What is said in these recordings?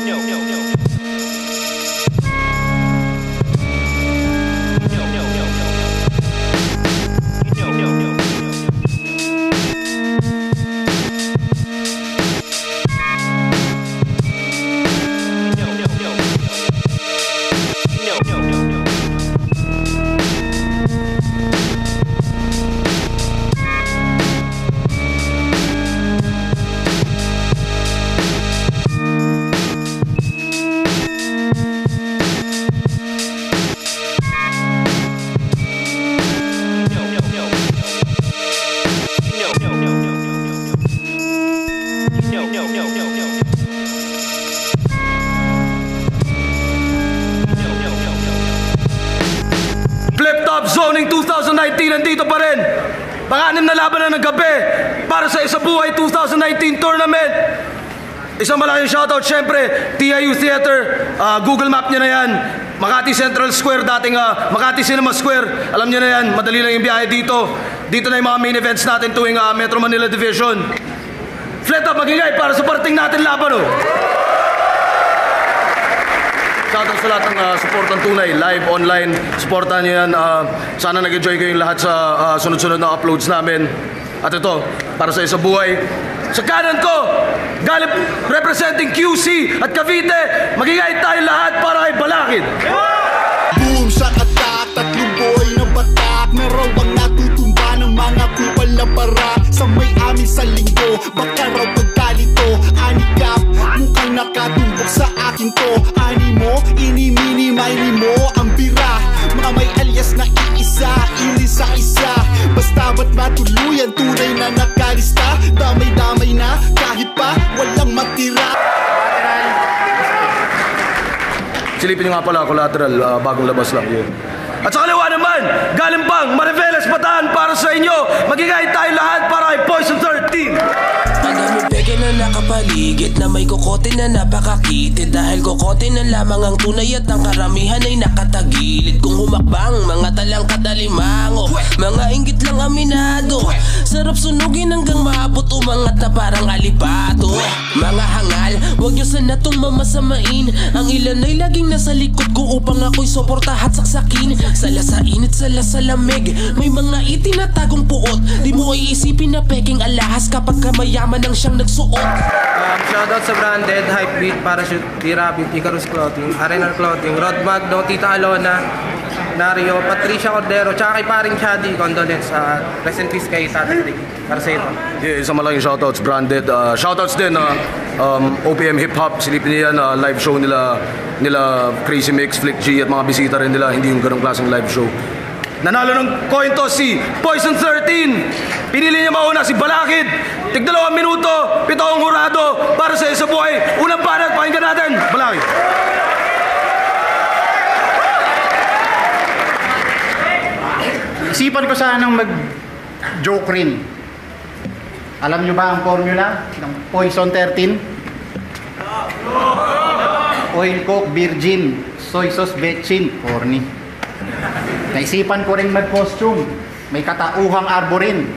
Flip nandito pa rin. Panganim na laban na ng gabi para sa Isa Buhay 2019 tournament. Isang malaking shoutout syempre, TIU Theater, ah, Google Map niya na yan. Makati Central Square, dating ah, Makati Cinema Square. Alam niyo na yan, madali lang yung biyahe dito. Dito na yung mga main events natin tuwing ah, Metro Manila Division. Flip Top, magingay para sa parting natin laban oh. Shoutout sa lahat ng uh, support ng tunay, live, online. Supportan niyo yan. Ah, sana nag-enjoy kayong lahat sa ah, sunod-sunod na uploads namin. At ito, para sa isa buhay. Sa kanan ko, galing representing QC at Cavite, magigay tayo lahat para kay Balakid. Boom, sa attack Tatlong boy na batak Na raw ang natutumba ng mga kupal na para Sa may amin sa linggo Baka raw pagkalito Anikap, mukhang nakatumbok sa akin to Animo, ini-mini, mini mo Ang bira, mga may alias na iisa Ili sa isa Basta ba't matuluyan Tunay na nakalista Damay-damay na Kahit pa walang matira Silipin niyo nga pala, collateral, ah, bagong labas lang yun. At sa kaliwa naman, galing pang Mariveles Bataan para sa inyo. Magigay tayo lahat para kay Poison 13. Peke na may kokote na napakakitid. Dahil kokote na lamang ang tunay At ang karamihan ay nakatagilid. Kung humakbang, mga talang kadalimango Mga inggit lang aminado. Sarap sunugin hanggang maabot Umangat na parang alipato Mga hangal, wag nyo sana tong mamasamain. Ang ilan ay laging nasa likod ko Upang ako'y suporta at saksakin. Sala sa init, sala sa lamig May mga itinatagong puot. Di mo iisipin na peking alahas Kapag kamayaman ang siyang nagsuot Um, shoutout sa branded, Hypebeat, Parachute, D-Rabbit, Icarus Clothing, Arenal Clothing, Rod Magno, Tita Alona, Nario, Patricia Cordero, tsaka kay paring Chadi, condolence sa rest in peace kay Tata Rick Carceto. Yeah, isang malaking shoutouts, branded. Uh, shoutouts din, uh, um, OPM Hip Hop, silipin niya yan, uh, live show nila, nila Crazy Mix, Flick G, at mga bisita rin nila, hindi yung ganong klaseng live show. Nanalo ng coin toss si Poison 13. Pinili niya mauna si Balakid. Tigdalawang minuto, pitong hurado para sa isa buhay. Unang banat, pakinggan natin. Balakid. Isipan ko sanang mag-joke rin. Alam nyo ba ang formula ng Poison 13? Oil Coke, Virgin, Soy Sauce, Betchin, Corny. Naisipan ko rin mag-costume. May katauhang arborin.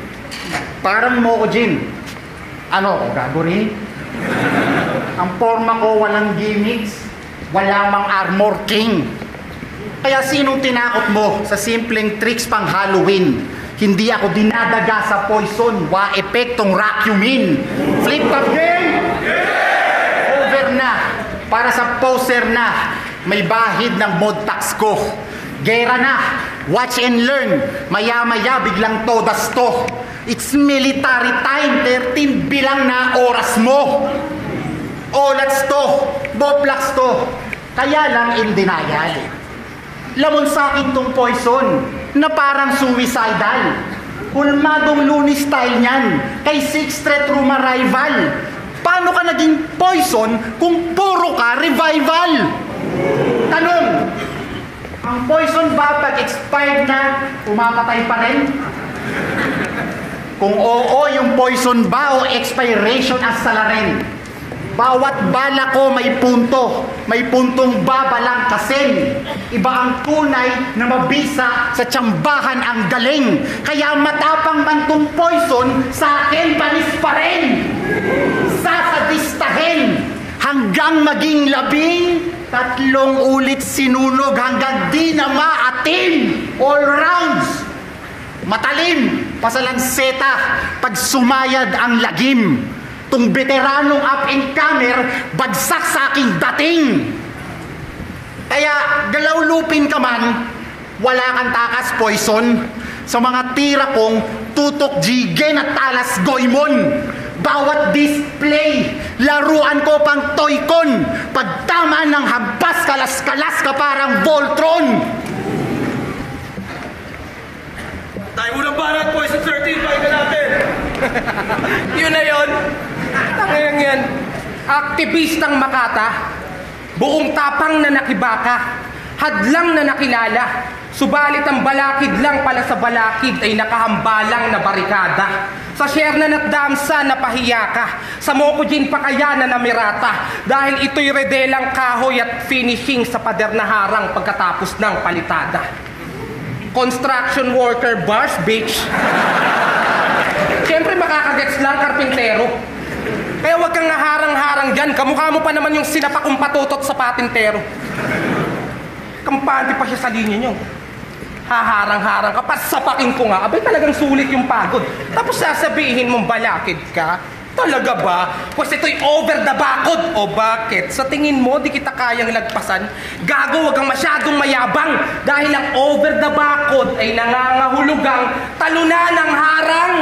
Parang Moko Gin. Ano gago rin? Ang forma ko walang gimmicks. Wala mang armor king. Kaya sinong tinakot mo sa simpleng tricks pang Halloween? Hindi ako dinadaga sa poison, wa epektong racumin. Flip top game! Over na. Para sa poser na. May bahid ng mod tax ko. Gera na. Watch and learn. Maya-maya biglang todas to. It's military time. 13 bilang na oras mo. Olats to. Boplax to. Kaya lang in denial. Lamon sa akin tong poison na parang suicidal. Hulmadong loony style niyan kay Six Street Room Arrival. Paano ka naging poison kung puro ka revival? Tanong, ang poison ba pag expired na, umamatay pa rin? Kung oo yung poison ba o expiration as salarin? Bawat bala ko may punto, may puntong babalang kasin. Iba ang tunay na mabisa sa tsambahan ang galing. Kaya matapang man tong poison, sa akin panis pa rin. Sasadistahin hanggang maging labing tatlong ulit sinunog hanggang di na maatim all rounds. Matalim, pasalanseta, pag sumayad ang lagim. Tung veteranong up and comer, bagsak sa aking dating. Kaya galaw lupin ka man, wala kang takas poison sa mga tira kong tutok jigen at talas goymon. Bawat display, laruan ko pang toycon. Pagtama ng hampas, kalas-kalas ka parang Voltron. Banat, Poison 13, pakinggan natin. Yun na yun. Tangayang yan. Aktivistang Makata, buong tapang na nakibaka, hadlang na nakilala, subalit ang balakid lang pala sa balakid ay nakahambalang na barikada. Sa share na natdamsa na pahiya ka, sa Mokujin pa kaya na namirata, dahil ito'y redelang kahoy at finishing sa pader na harang pagkatapos ng palitada. Construction worker bars, bitch. Siyempre makakagets lang, karpintero. Kaya wag kang naharang-harang dyan. Kamukha mo pa naman yung sinapakong patutot sa patintero. Kampante pa siya sa linya nyo. Haharang-harang ka, pasapakin ko nga. Abay talagang sulit yung pagod. Tapos sasabihin mong balakid ka. Talaga ba? Pues ito'y over the bakod. O bakit? Sa tingin mo, di kita kayang lagpasan? Gago, wag kang masyadong mayabang. Dahil ang over the bakod ay nangangahulugang talunan ng harang.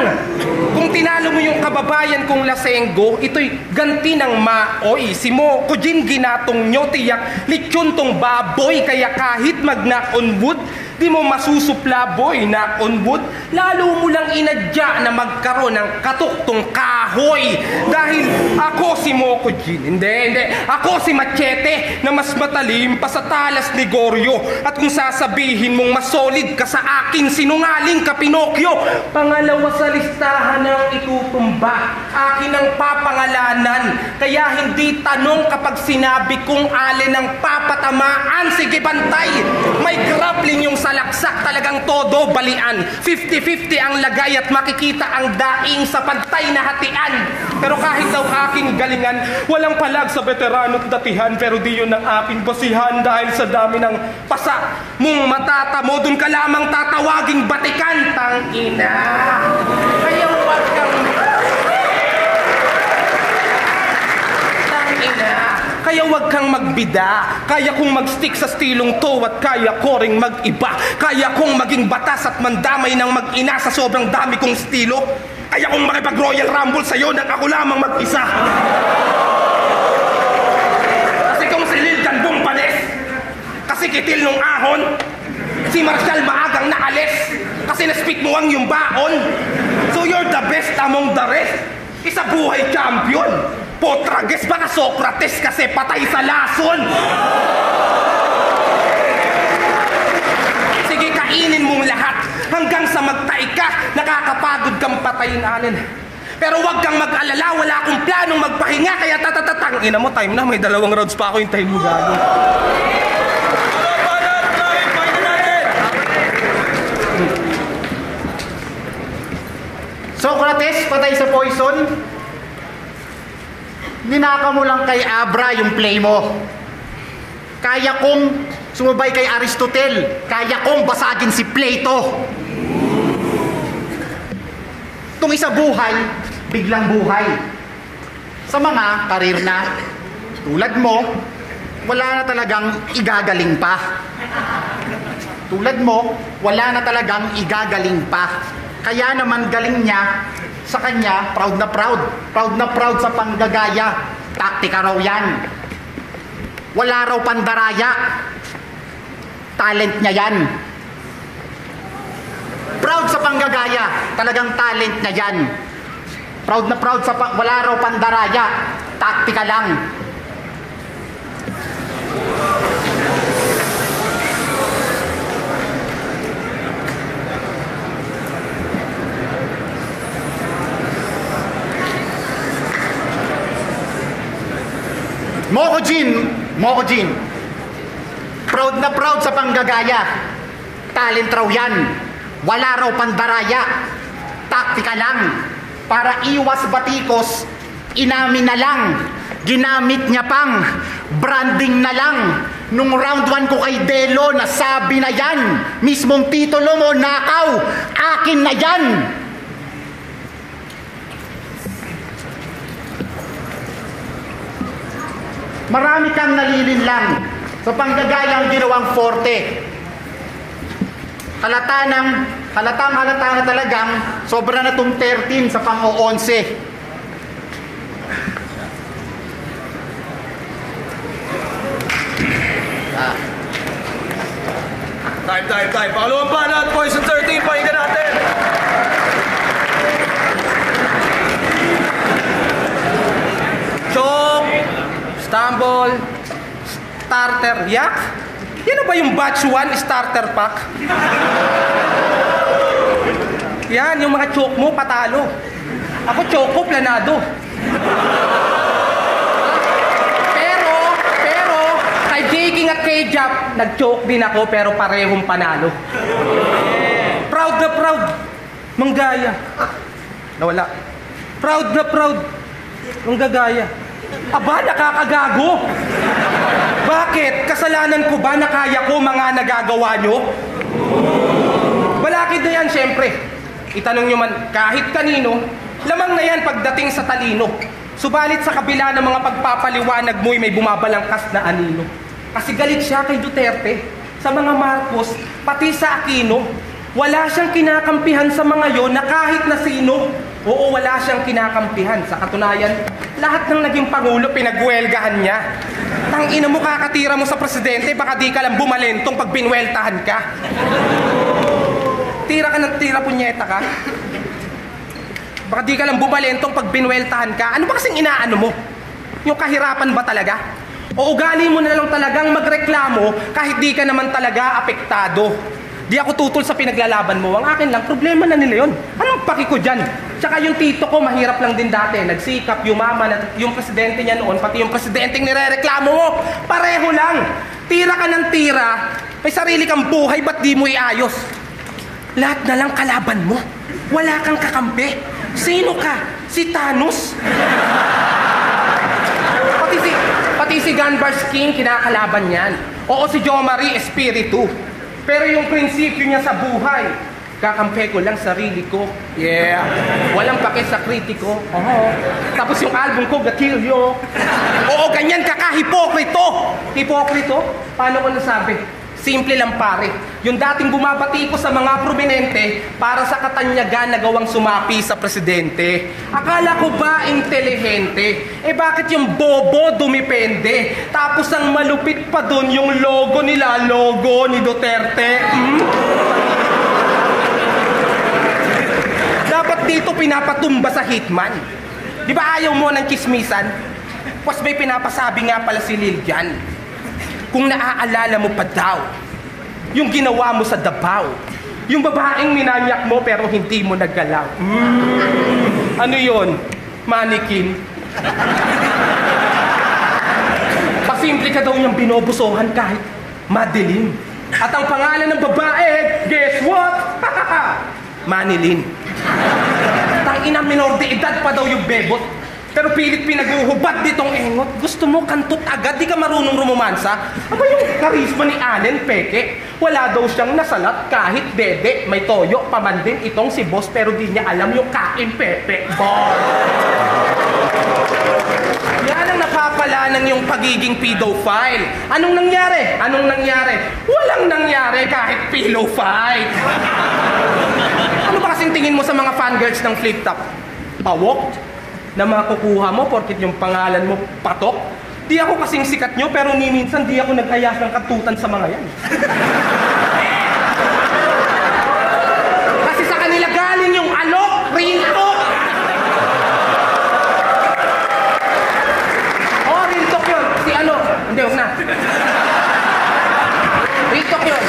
Kung tinalo mo yung kababayan kong lasenggo, ito'y ganti ng maoy. Si mo, kujin ginatong nyo, tiyak, litsyon tong baboy. Kaya kahit mag-knock on wood, di mo masusupla boy knock on wood. Lalo mo lang inadya na magkaroon ng katuktong kahoy. Dahil ako si Moko Jin. Hindi, hindi. Ako si Machete na mas matalim pa sa talas ni Goryo. At kung sasabihin mong mas solid ka sa akin, sinungaling ka Pinokyo. Pangalawa sa listahan ng itutumba. Akin ang papangalanan. Kaya hindi tanong kapag sinabi kong alin ang papatamaan. Sige, bantay. May grappling yung salaksak talagang todo balian. 50-50 ang lagay at makikita ang daing sa pantay na hatian. Pero kahit daw aking galingan, walang palag sa veterano't datihan. Pero di yun ang aking basihan dahil sa dami ng pasa mong matatamo. Doon ka lamang tatawaging batikan, tangina. Kaya huwag kang Tangina. Kaya wag kang magbida. Kaya kong mag-stick sa stilong to at kaya ko ring mag-iba. Kaya kong maging batas at mandamay ng mag-ina sa sobrang dami kong estilo. Kaya kong makipag-royal rumble sa'yo nang ako lamang mag-isa. Kasi kung si Lil Ganbong panis, kasi kitil nung ahon, si Marshall maagang naalis, kasi na-spit mo ang yung baon. So you're the best among the rest. Isa buhay champion. Potrages baka Socrates kasi patay sa lason. Sige, kainin mong lahat hanggang sa magtae ka, nakakapagod kang patayin alin. Pero wag kang mag-alala, wala akong planong magpahinga, kaya tatatatang. Ina mo, time na, may dalawang rounds pa ako, hintayin mo natin. Socrates, patay sa poison. Ninaka mo lang kay Abra yung play mo. Kaya kong sumabay kay Aristotle. Kaya kong basagin si Plato. Itong isa buhay, biglang buhay. Sa mga karir na tulad mo, wala na talagang igagaling pa. Tulad mo, wala na talagang igagaling pa. Kaya naman galing niya sa kanya, proud na proud. Proud na proud sa panggagaya. Taktika raw yan. Wala raw pandaraya. Talent niya yan. Proud sa panggagaya. Talagang talent niya yan. Proud na proud sa wala raw pandaraya. Taktika lang. Mokojin, Mokojin. Proud na proud sa panggagaya. Talent raw yan. Wala raw pandaraya. Taktika lang. Para iwas batikos, inamin na lang. Ginamit niya pang branding na lang. Nung round 1 ko kay Delo, nasabi na yan. Mismong titulo mo, nakaw. Akin na yan. Marami kang nalilinlang sa panggagayang ginawang forte. Halata ng, halatang halata na talagang sobra na tong 13 sa pang-11. Time, time, time. Pangalawang banat, Poison 13, pakinggan natin. Chok, stumble, starter, yak. Yan ba yung batch 1 starter pack? Yan, yung mga choke mo, patalo. Ako choco, planado. Pero, pero, kay Jaking at kay Jap, nag-choke din ako pero parehong panalo. Proud na proud. Manggaya. Nawala. Proud na proud. Manggagaya. Aba, nakakagago. Bakit? Kasalanan ko ba na kaya ko mga nagagawa nyo? Balakid na yan, syempre. Itanong nyo man kahit kanino, lamang na yan pagdating sa talino. Subalit sa kabila ng mga pagpapaliwanag mo'y may bumabalangkas na anino. Kasi galit siya kay Duterte, sa mga Marcos, pati sa Aquino. Wala siyang kinakampihan sa mga yon na kahit na sino. Oo, wala siyang kinakampihan. Sa katunayan, lahat ng naging Pangulo pinagwelgahan niya. Tang ina mo kakatira mo sa presidente, baka di ka lang bumalentong pag binweltahan ka. Tira ka ng tira, punyeta ka. Baka di ka lang bumalentong pag binweltahan ka. Ano ba kasing inaano mo? Yung kahirapan ba talaga? O ugali mo na lang talagang magreklamo kahit di ka naman talaga apektado. Di ako tutol sa pinaglalaban mo. Ang akin lang, problema na nila yun. Anong paki ko dyan? Tsaka yung tito ko, mahirap lang din dati. Nagsikap, yumaman, at yung presidente niya noon, pati yung presidenteng nirereklamo mo, pareho lang. Tira ka ng tira, may sarili kang buhay, ba't di mo iayos? Lahat na lang kalaban mo. Wala kang kakampi. Sino ka? Si Thanos? pati si, pati si Gunbar King, kinakalaban yan. Oo, si Jo Marie Espiritu. Pero yung prinsipyo niya sa buhay, kakampi ko lang sarili ko. Yeah. Walang pake sa kritiko. Oo. Tapos yung album ko, Gatilyo. Oo, ganyan ka ka, hipokrito. Hipokrito? Paano ko nasabi? Simple lang pare. Yung dating bumabati ko sa mga prominente para sa katanyagan na gawang sumapi sa presidente. Akala ko ba intelihente? Eh bakit yung bobo dumipende? Tapos ang malupit pa dun yung logo nila, logo ni Duterte. Hmm? Dapat dito pinapatumba sa hitman. Di ba ayaw mo ng kismisan? Pas may pinapasabi nga pala si Lil dyan. Kung naaalala mo pa daw, yung ginawa mo sa Davao, yung babaeng minanyak mo pero hindi mo naggalaw. Mm. Ano yon? Manikin. Pasimple ka daw niyang binobusohan kahit madilim. At ang pangalan ng babae, guess what? Manilin. Tangina minor de edad pa daw yung bebot. Pero pilit pinaguhubad ditong engot. Gusto mo kantot agad, di ka marunong rumumansa? Aba yung karisma ni Allen Peke, wala daw siyang nasalat kahit dede. May toyo, pamandin itong si boss pero di niya alam yung kain pepe. Bar! Yan ang napapala ng yung pagiging pedophile. Anong nangyari? Anong nangyari? Walang nangyari kahit pedophile. Ano ba kasing tingin mo sa mga fangirls ng flip top? Pawok? Na makukuha mo porkit yung pangalan mo patok? Di ako kasing sikat nyo pero ni minsan di ako nag-ayas ng katutan sa mga yan. Kasi sa kanila galing yung alok, rinto. Oh, rintok yun. Si ano? Hindi, huwag na. Rintok yun.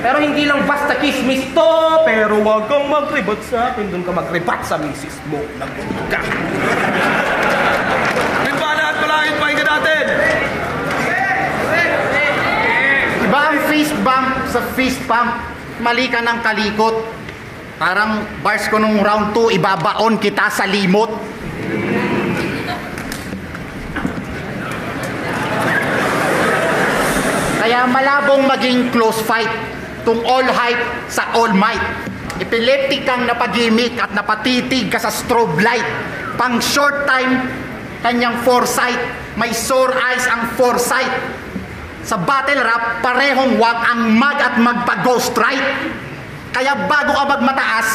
Pero hindi lang basta chismis to, pero wag kang magribat sa akin. Doon ka magribat sa misis mo. Nagpunod ka. Diba lahat palangit pahinga natin? Iba ang fist bump sa fist pump. Mali ka ng kalikot. Parang bars ko nung round 2, ibabaon kita sa limot. Kaya malabong maging close fight Tung all hype sa all might. Epileptic kang napagimik at napatitig ka sa strobe light. Pang short time, kanyang foresight. May sore eyes ang foresight. Sa battle rap, parehong wag ang mag at magpa-ghost right. Kaya bago ka magmataas,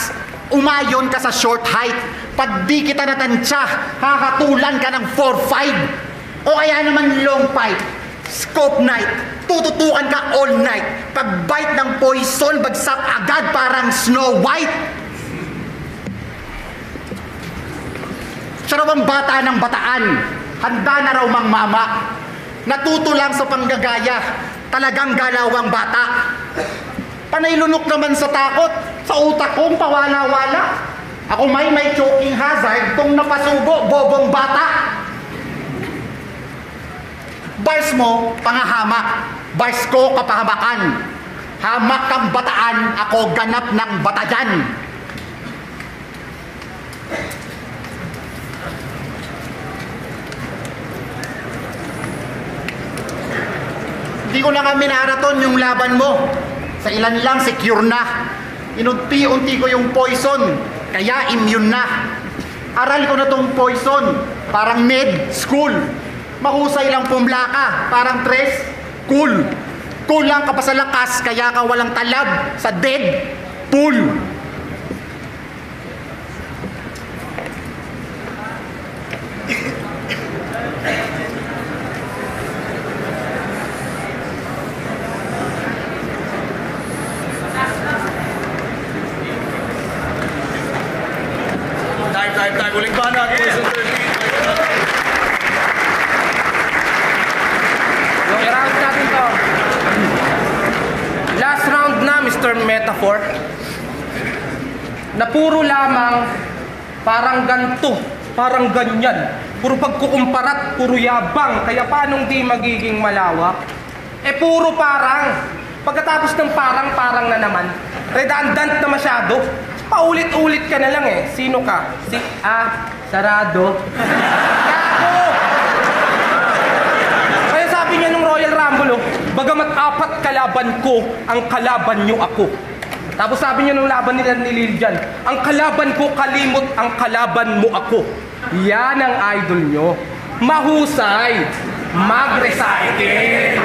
umayon ka sa short height. Pag di kita natansya, hahatulan ka ng 4-5. O kaya naman long pipe, scope night, tututukan ka all night. Pag bite ng poison, bagsak agad parang Snow White. Siya raw ang bata ng bataan, handa na raw mang mama. Natuto lang sa panggagaya, talagang galawang bata. Panay lunok naman sa takot, sa utak kong pawala-wala. Ako may may choking hazard, tong napasubo, bobong bata. Bars mo, pangahamak. Bars ko, kapahamakan. Hamak kang bataan, ako ganap ng batayan. Hindi ko na nga minaraton yung laban mo. Sa ilan lang, secure na. Inunti-unti ko yung poison, kaya immune na. Aral ko na tong poison, parang med school. Mahusay lang pumla ka, parang tres, cool. Kulang ka pa sa lakas, kaya ka walang talab sa dead pool. Time, time, time. Uling banat, Poison 13. Yung i-round natin to. Last round na, Mr. Metaphor. Na puro lamang parang ganto, parang ganyan. Puro pagkukumparat, puro yabang. Kaya paanong di magiging malawak? Eh puro parang. Pagkatapos ng parang, parang na naman. Redundant na masyado. Paulit-ulit ka na lang eh. Sino ka? Si A. Sarado. Gago! Kaya sabi niya nung Royal Rumble, oh, bagamat apat kalaban ko, ang kalaban niyo ako. Tapos sabi niya nung laban nila ni Lilian, ang kalaban ko kalimot, ang kalaban mo ako. Yan ang idol nyo. Mahusay. Mag-recycle.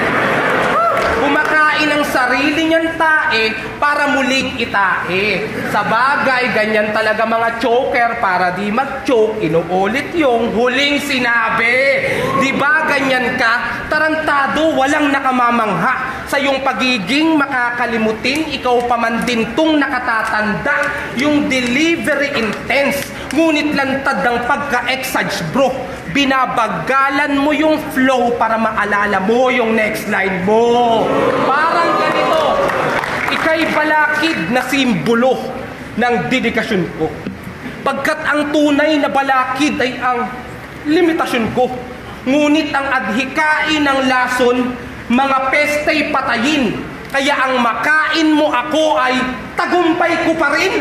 Kumakain ng sarili niyang tae para muling itae. Sa bagay, ganyan talaga mga choker para di mag-choke. Inuulit yung huling sinabi. Di ba ganyan ka? Tarantado, walang nakamamangha. Sa iyong pagiging makakalimutin, ikaw pa man din tong nakatatanda. Yung delivery intense, ngunit lantad ng pagka-exage bro. Binabagalan mo yung flow para maalala mo yung next line mo. Parang ganito. Ika'y balakid na simbolo ng dedikasyon ko. Pagkat ang tunay na balakid ay ang limitasyon ko. Ngunit ang adhikain ng lason, mga pesta'y patayin. Kaya ang makain mo ako ay tagumpay ko pa rin.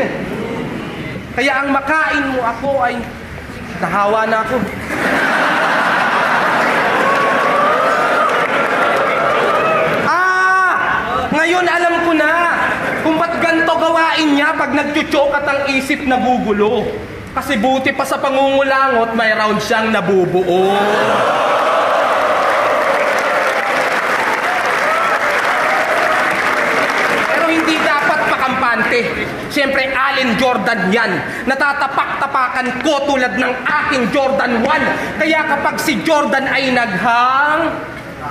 Kaya ang makain mo ako ay nahawa na ako. Ah! Ngayon alam ko na kung ba't ganito gawain niya pag nagchuchok at ang isip nagugulo. Kasi buti pa sa pangungulangot, may round siyang nabubuo. Pero hindi dapat pakampante. Siyempre, Allen Jordan yan. Natatapak-tapakan ko tulad ng aking Jordan 1. Kaya kapag si Jordan ay naghang,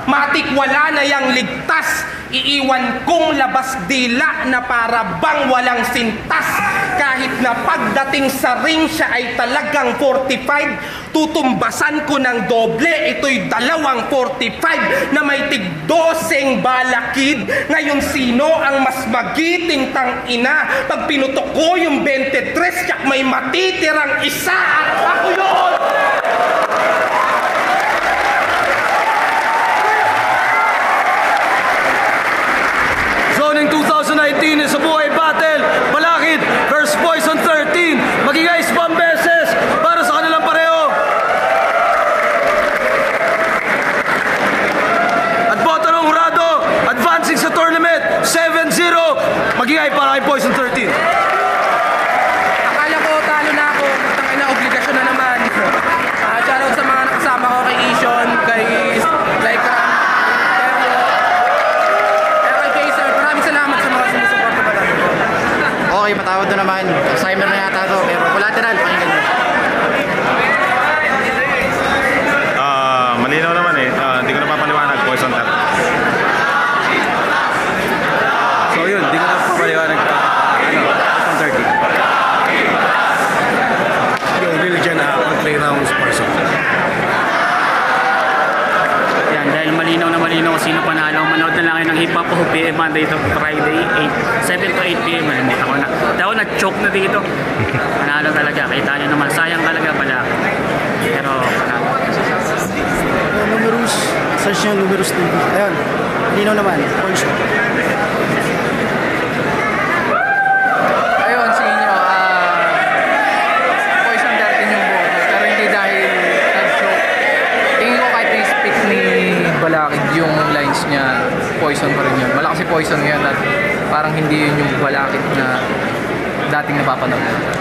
matik wala na yang ligtas. Iiwan kong labas dila na para bang walang sintas. Kahit na pagdating sa ring siya ay talagang 45, tutumbasan ko ng doble. Ito'y dalawang 45 na may tigdoseng balakid. Ngayon sino ang mas magiting tang ina? Pag pinutok ko yung 23, yak may matitirang isa at ako yun! okay, patawad na naman. Alzheimer na yata to, pero collateral, pakinggan nyo. na dito. Panalo talaga. Kita nyo naman. Sayang talaga pala. Pero panalo. Numerous. Search nyo Numerous TV. Ayan. Lino naman. Punch. ating napapanood.